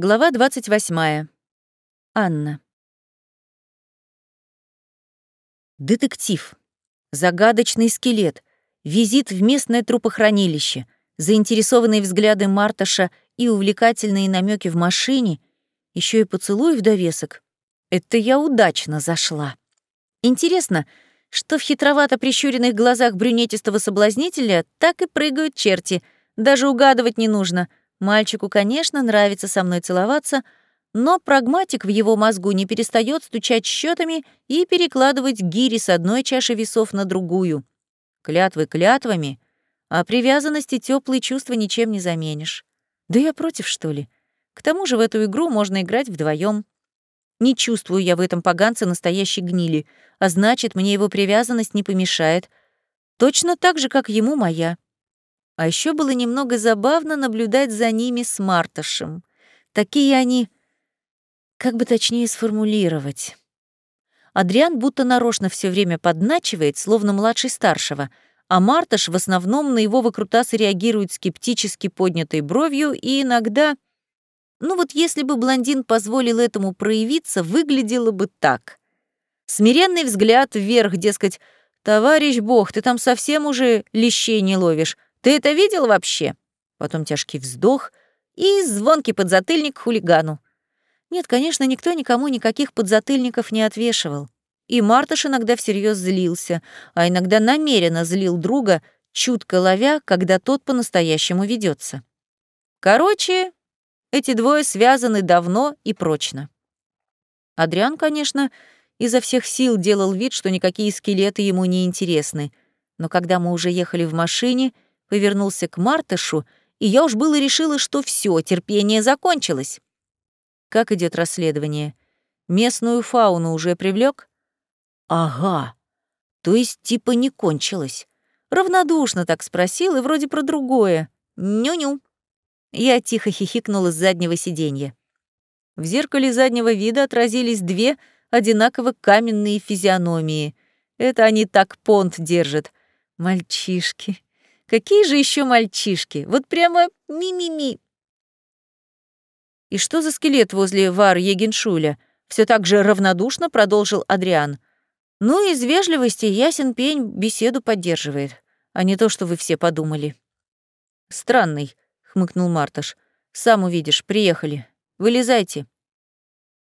Глава 28. Анна. Детектив. Загадочный скелет. Визит в местное трупохранилище. Заинтересованные взгляды Марташа и увлекательные намеки в машине. еще и поцелуй в довесок. Это я удачно зашла. Интересно, что в хитровато прищуренных глазах брюнетистого соблазнителя так и прыгают черти. Даже угадывать не нужно — Мальчику, конечно, нравится со мной целоваться, но прагматик в его мозгу не перестает стучать счетами и перекладывать гири с одной чаши весов на другую. Клятвы клятвами, а привязанности теплые чувства ничем не заменишь. Да я против, что ли? К тому же в эту игру можно играть вдвоем. Не чувствую я в этом поганце настоящей гнили, а значит, мне его привязанность не помешает. Точно так же, как ему моя. А еще было немного забавно наблюдать за ними с Мартышем. Такие они... Как бы точнее сформулировать? Адриан будто нарочно все время подначивает, словно младший старшего, а Мартыш в основном на его выкрутасы реагирует скептически поднятой бровью и иногда... Ну вот если бы блондин позволил этому проявиться, выглядело бы так. Смиренный взгляд вверх, дескать, «Товарищ Бог, ты там совсем уже лещей не ловишь. Ты это видел вообще?» Потом тяжкий вздох и звонкий подзатыльник хулигану. Нет, конечно, никто никому никаких подзатыльников не отвешивал. И Мартыш иногда всерьез злился, а иногда намеренно злил друга, чутко ловя, когда тот по-настоящему ведется. Короче, эти двое связаны давно и прочно. Адриан, конечно, изо всех сил делал вид, что никакие скелеты ему не интересны, но когда мы уже ехали в машине — повернулся к Мартышу, и я уж было решила, что все, терпение закончилось. Как идет расследование? Местную фауну уже привлек? Ага. То есть типа не кончилось. Равнодушно так спросил и вроде про другое. Ню-ню. Я тихо хихикнула с заднего сиденья. В зеркале заднего вида отразились две одинаково каменные физиономии. Это они так понт держат. Мальчишки. Какие же еще мальчишки? Вот прямо ми-ми-ми. И что за скелет возле Вар Егеншуля? Все так же равнодушно продолжил Адриан. Ну, из вежливости ясен пень беседу поддерживает, а не то, что вы все подумали. Странный, хмыкнул Марташ. Сам увидишь, приехали. Вылезайте.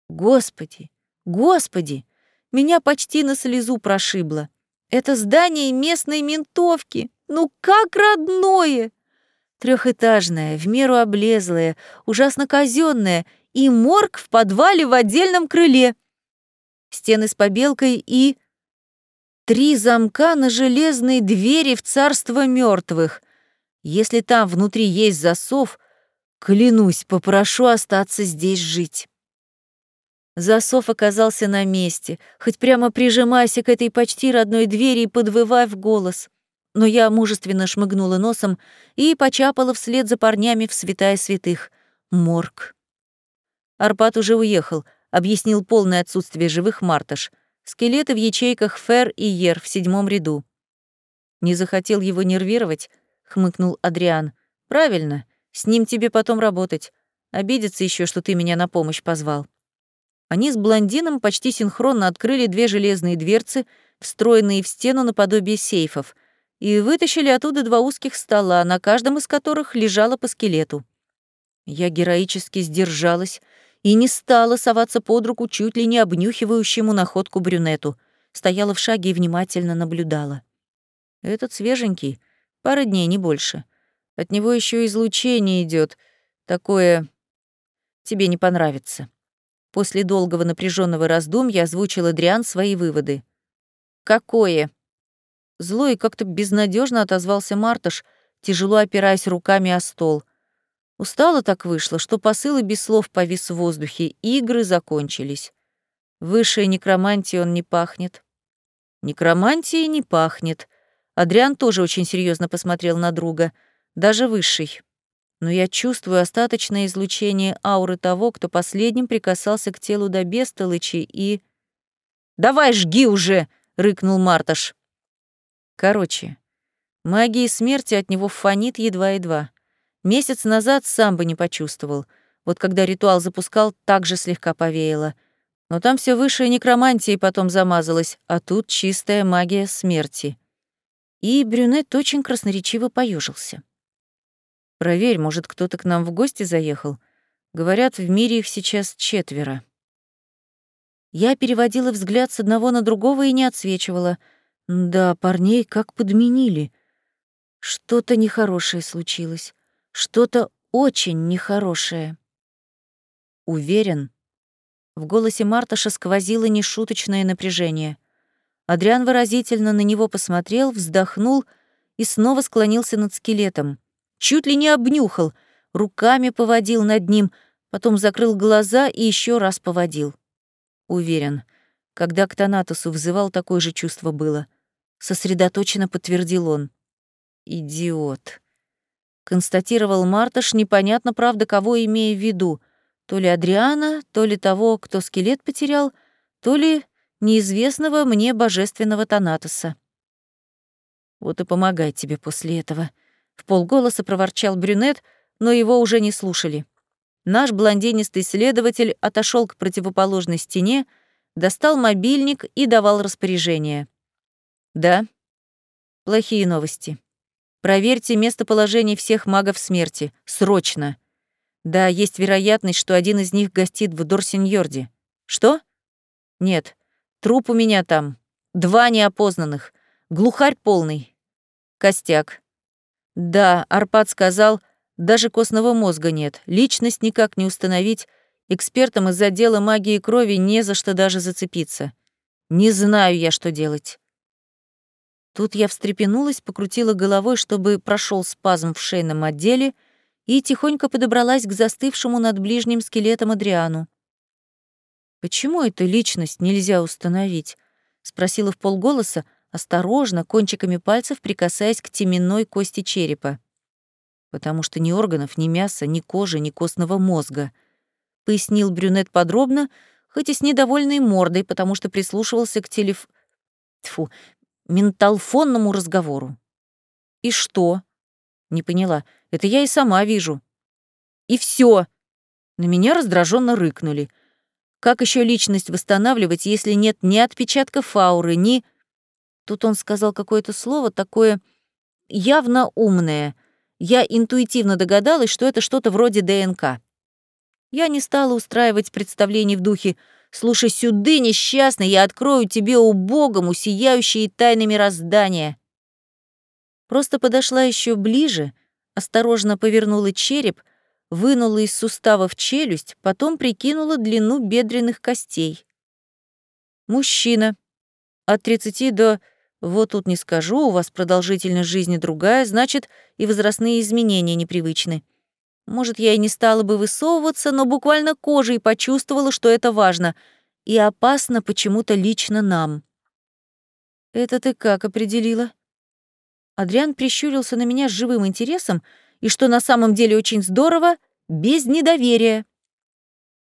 Господи, господи, меня почти на слезу прошибло. Это здание местной ментовки. Ну как родное! Трехэтажное, в меру облезлое, ужасно казенное, и морг в подвале в отдельном крыле. Стены с побелкой и... Три замка на железной двери в царство мертвых. Если там внутри есть засов, клянусь, попрошу остаться здесь жить. Засов оказался на месте, хоть прямо прижимайся к этой почти родной двери и подвывай в голос. Но я мужественно шмыгнула носом и почапала вслед за парнями в святая святых. Морг. Арпат уже уехал, объяснил полное отсутствие живых Марташ. Скелеты в ячейках Фер и Ер в седьмом ряду. «Не захотел его нервировать?» — хмыкнул Адриан. «Правильно, с ним тебе потом работать. Обидится еще, что ты меня на помощь позвал». Они с блондином почти синхронно открыли две железные дверцы, встроенные в стену наподобие сейфов, и вытащили оттуда два узких стола, на каждом из которых лежало по скелету. Я героически сдержалась и не стала соваться под руку чуть ли не обнюхивающему находку брюнету. Стояла в шаге и внимательно наблюдала. Этот свеженький, пара дней, не больше. От него еще излучение идет, такое тебе не понравится. После долгого напряженного раздумья озвучил Адриан свои выводы. «Какое?» Зло и как-то безнадежно отозвался Мартыш, тяжело опираясь руками о стол. Устало так вышло, что посылы без слов повис в воздухе, игры закончились. Высшей некромантии он не пахнет. Некромантии не пахнет. Адриан тоже очень серьезно посмотрел на друга, даже высший но я чувствую остаточное излучение ауры того, кто последним прикасался к телу до бестолычи и... «Давай, жги уже!» — рыкнул Марташ. Короче, магии смерти от него фонит едва-едва. Месяц назад сам бы не почувствовал. Вот когда ритуал запускал, также слегка повеяло. Но там все высшее некромантией потом замазалось, а тут чистая магия смерти. И брюнет очень красноречиво поюжился. «Проверь, может, кто-то к нам в гости заехал? Говорят, в мире их сейчас четверо». Я переводила взгляд с одного на другого и не отсвечивала. Да, парней как подменили. Что-то нехорошее случилось. Что-то очень нехорошее. Уверен. В голосе Марташа сквозило нешуточное напряжение. Адриан выразительно на него посмотрел, вздохнул и снова склонился над скелетом. Чуть ли не обнюхал, руками поводил над ним, потом закрыл глаза и еще раз поводил. Уверен, когда к Танатусу взывал, такое же чувство было. Сосредоточенно подтвердил он. «Идиот», — констатировал Марташ, непонятно, правда, кого имея в виду. То ли Адриана, то ли того, кто скелет потерял, то ли неизвестного мне божественного Танатоса. «Вот и помогай тебе после этого», — в полголоса проворчал брюнет, но его уже не слушали. Наш блондинистый следователь отошел к противоположной стене, достал мобильник и давал распоряжение. «Да, плохие новости. Проверьте местоположение всех магов смерти. Срочно. Да, есть вероятность, что один из них гостит в Дорсиньорде. Что? Нет. Труп у меня там. Два неопознанных. Глухарь полный. Костяк. Да, Арпад сказал, даже костного мозга нет, личность никак не установить, экспертам из отдела магии крови не за что даже зацепиться. Не знаю я, что делать. Тут я встрепенулась, покрутила головой, чтобы прошел спазм в шейном отделе, и тихонько подобралась к застывшему над ближним скелетом Адриану. «Почему эту личность нельзя установить?» — спросила в полголоса, осторожно, кончиками пальцев прикасаясь к теменной кости черепа потому что ни органов, ни мяса, ни кожи, ни костного мозга. Пояснил брюнет подробно, хоть и с недовольной мордой, потому что прислушивался к телеф... Тьфу, менталфонному разговору. «И что?» Не поняла. «Это я и сама вижу». «И все. На меня раздраженно рыкнули. Как еще личность восстанавливать, если нет ни отпечатков ауры, ни... Тут он сказал какое-то слово такое явно умное — я интуитивно догадалась, что это что-то вроде ДНК. Я не стала устраивать представлений в духе «Слушай сюды, несчастный, я открою тебе убогому сияющие тайны мироздания». Просто подошла еще ближе, осторожно повернула череп, вынула из суставов челюсть, потом прикинула длину бедренных костей. Мужчина. От 30 до вот тут не скажу, у вас продолжительность жизни другая, значит, и возрастные изменения непривычны. Может, я и не стала бы высовываться, но буквально кожей почувствовала, что это важно и опасно почему-то лично нам. «Это ты как определила?» Адриан прищурился на меня с живым интересом, и, что на самом деле очень здорово, без недоверия.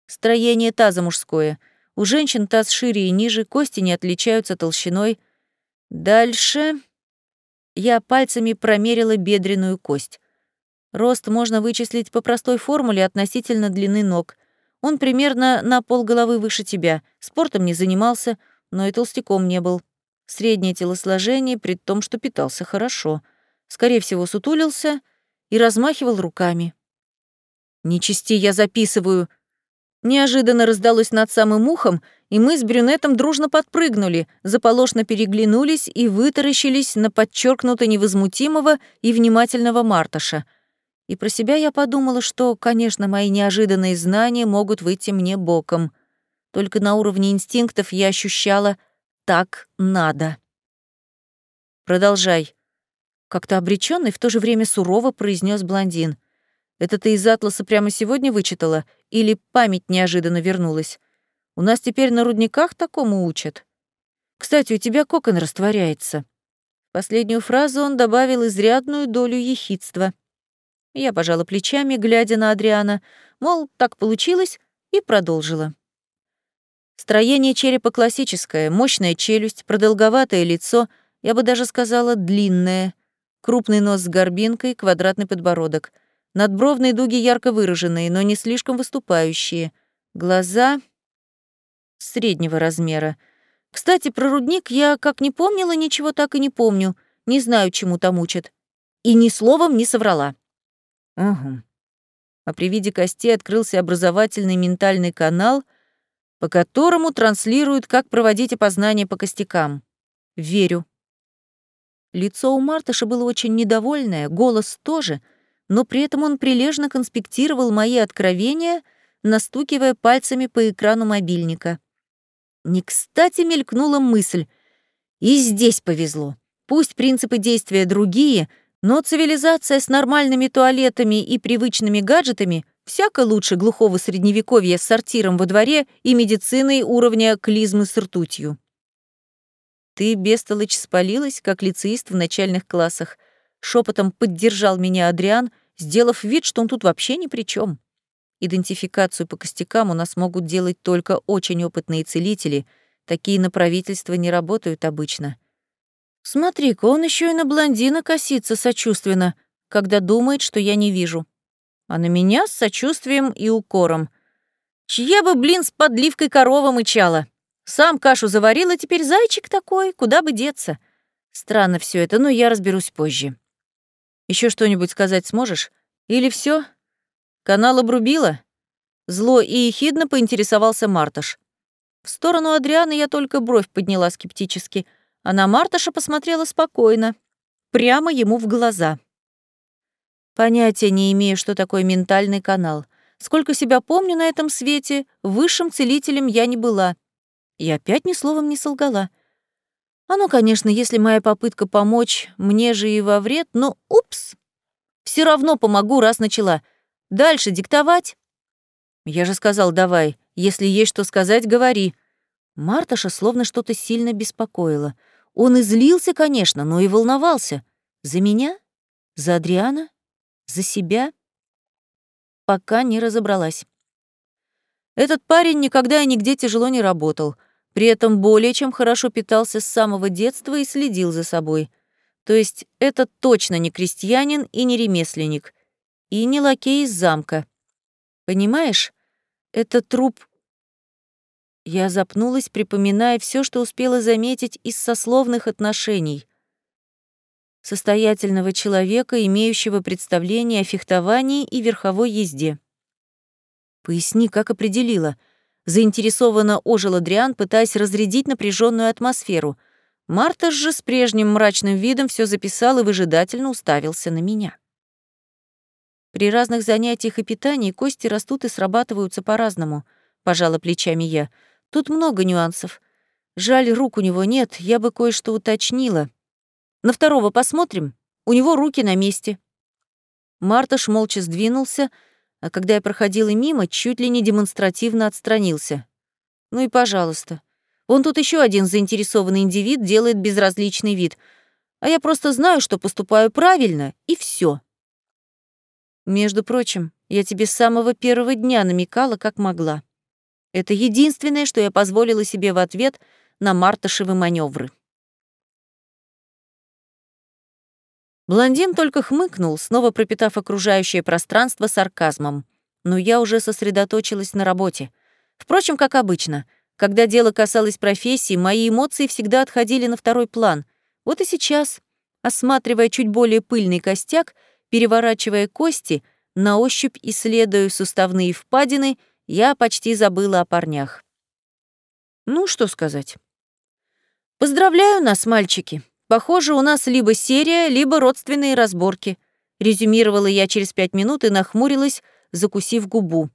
Строение таза мужское. У женщин таз шире и ниже, кости не отличаются толщиной, Дальше я пальцами промерила бедренную кость. Рост можно вычислить по простой формуле относительно длины ног. Он примерно на полголовы выше тебя. Спортом не занимался, но и толстяком не был. Среднее телосложение, при том, что питался хорошо. Скорее всего, сутулился и размахивал руками. «Нечисти я записываю!» Неожиданно раздалось над самым ухом, и мы с брюнетом дружно подпрыгнули, заполошно переглянулись и вытаращились на подчеркнуто невозмутимого и внимательного Марташа. И про себя я подумала, что, конечно, мои неожиданные знания могут выйти мне боком. Только на уровне инстинктов я ощущала «так надо». «Продолжай», — как-то обречённый, в то же время сурово произнес блондин. «Это ты из атласа прямо сегодня вычитала? Или память неожиданно вернулась?» У нас теперь на рудниках такому учат. Кстати, у тебя кокон растворяется». Последнюю фразу он добавил изрядную долю ехидства. Я пожала плечами, глядя на Адриана, мол, так получилось, и продолжила. Строение черепа классическое, мощная челюсть, продолговатое лицо, я бы даже сказала, длинное, крупный нос с горбинкой, квадратный подбородок. Надбровные дуги ярко выраженные, но не слишком выступающие. Глаза среднего размера. Кстати, про рудник я как не помнила, ничего так и не помню. Не знаю, чему там учат. И ни словом не соврала. Угу. А при виде костей открылся образовательный ментальный канал, по которому транслируют, как проводить опознание по костякам. Верю. Лицо у Мартыша было очень недовольное, голос тоже, но при этом он прилежно конспектировал мои откровения, настукивая пальцами по экрану мобильника. Не кстати мелькнула мысль. И здесь повезло. Пусть принципы действия другие, но цивилизация с нормальными туалетами и привычными гаджетами всяко лучше глухого средневековья с сортиром во дворе и медициной уровня клизмы с ртутью. Ты, бестолочь, спалилась, как лицеист в начальных классах. Шепотом поддержал меня Адриан, сделав вид, что он тут вообще ни при чем. Идентификацию по костякам у нас могут делать только очень опытные целители. Такие на правительство не работают обычно. Смотри-ка, он еще и на блондина косится сочувственно, когда думает, что я не вижу. А на меня с сочувствием и укором. Чья бы, блин, с подливкой корова мычала. Сам кашу заварила, теперь зайчик такой, куда бы деться. Странно все это, но я разберусь позже. Еще что-нибудь сказать сможешь? Или все? Канал обрубила? Зло и ехидно поинтересовался Марташ. В сторону Адрианы я только бровь подняла скептически, а на Марташа посмотрела спокойно, прямо ему в глаза. Понятия не имею, что такое ментальный канал. Сколько себя помню на этом свете, высшим целителем я не была. И опять ни словом не солгала. Оно, конечно, если моя попытка помочь, мне же и во вред, но упс! Все равно помогу, раз начала — Дальше диктовать?» «Я же сказал, давай. Если есть что сказать, говори». Марташа словно что-то сильно беспокоило. Он излился, конечно, но и волновался. За меня? За Адриана? За себя? Пока не разобралась. Этот парень никогда и нигде тяжело не работал, при этом более чем хорошо питался с самого детства и следил за собой. То есть это точно не крестьянин и не ремесленник и не лакей из замка. Понимаешь, это труп... Я запнулась, припоминая все, что успела заметить из сословных отношений. Состоятельного человека, имеющего представление о фехтовании и верховой езде. Поясни, как определила. Заинтересованно ожил Адриан, пытаясь разрядить напряженную атмосферу. Марта же с прежним мрачным видом все записал и выжидательно уставился на меня. При разных занятиях и питании кости растут и срабатываются по-разному, пожала плечами я. Тут много нюансов. Жаль, рук у него нет, я бы кое-что уточнила. На второго посмотрим? У него руки на месте. Марташ молча сдвинулся, а когда я проходила мимо, чуть ли не демонстративно отстранился. Ну и пожалуйста. Вон тут еще один заинтересованный индивид делает безразличный вид. А я просто знаю, что поступаю правильно, и все. Между прочим, я тебе с самого первого дня намекала, как могла. Это единственное, что я позволила себе в ответ на мартышевы маневры. Блондин только хмыкнул, снова пропитав окружающее пространство сарказмом. Но я уже сосредоточилась на работе. Впрочем, как обычно, когда дело касалось профессии, мои эмоции всегда отходили на второй план. Вот и сейчас, осматривая чуть более пыльный костяк, Переворачивая кости, на ощупь исследуя суставные впадины, я почти забыла о парнях. Ну, что сказать. «Поздравляю нас, мальчики. Похоже, у нас либо серия, либо родственные разборки», резюмировала я через пять минут и нахмурилась, закусив губу.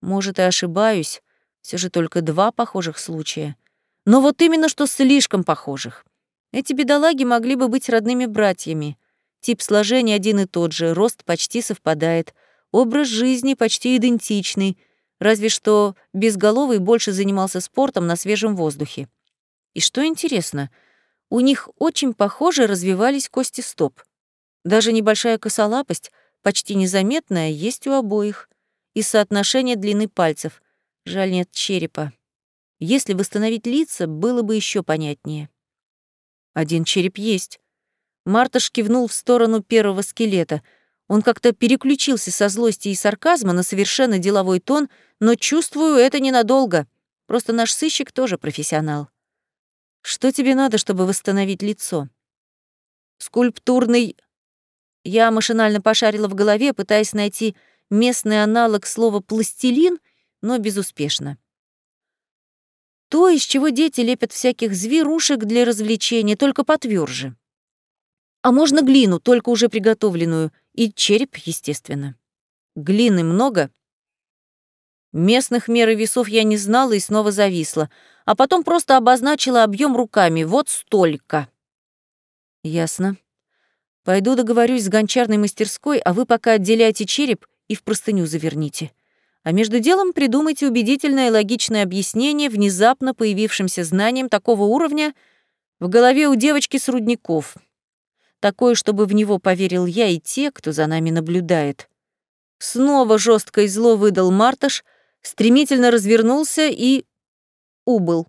Может, и ошибаюсь, все же только два похожих случая. Но вот именно что слишком похожих. Эти бедолаги могли бы быть родными братьями. Тип сложения один и тот же, рост почти совпадает, образ жизни почти идентичный, разве что безголовый больше занимался спортом на свежем воздухе. И что интересно, у них очень похоже развивались кости стоп. Даже небольшая косолапость, почти незаметная, есть у обоих. И соотношение длины пальцев. Жаль, нет черепа. Если восстановить лица, было бы еще понятнее. Один череп есть. Мартыш кивнул в сторону первого скелета. Он как-то переключился со злости и сарказма на совершенно деловой тон, но чувствую это ненадолго. Просто наш сыщик тоже профессионал. Что тебе надо, чтобы восстановить лицо? Скульптурный... Я машинально пошарила в голове, пытаясь найти местный аналог слова «пластилин», но безуспешно. То, из чего дети лепят всяких зверушек для развлечения, только потверже. А можно глину, только уже приготовленную, и череп, естественно. Глины много. Местных мер и весов я не знала и снова зависла, а потом просто обозначила объем руками. Вот столько. Ясно. Пойду договорюсь с гончарной мастерской, а вы пока отделяйте череп и в простыню заверните. А между делом придумайте убедительное и логичное объяснение внезапно появившимся знаниям такого уровня в голове у девочки с рудников. Такое, чтобы в него поверил я и те, кто за нами наблюдает. Снова жестко и зло выдал Марташ, стремительно развернулся и убыл.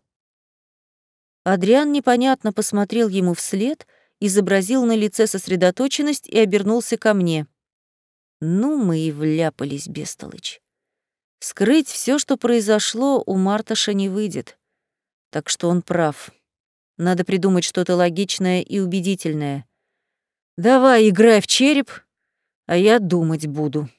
Адриан непонятно посмотрел ему вслед, изобразил на лице сосредоточенность и обернулся ко мне. Ну, мы и вляпались, бестолочь. Скрыть все, что произошло, у Марташа не выйдет. Так что он прав. Надо придумать что-то логичное и убедительное. Давай, играй в череп, а я думать буду.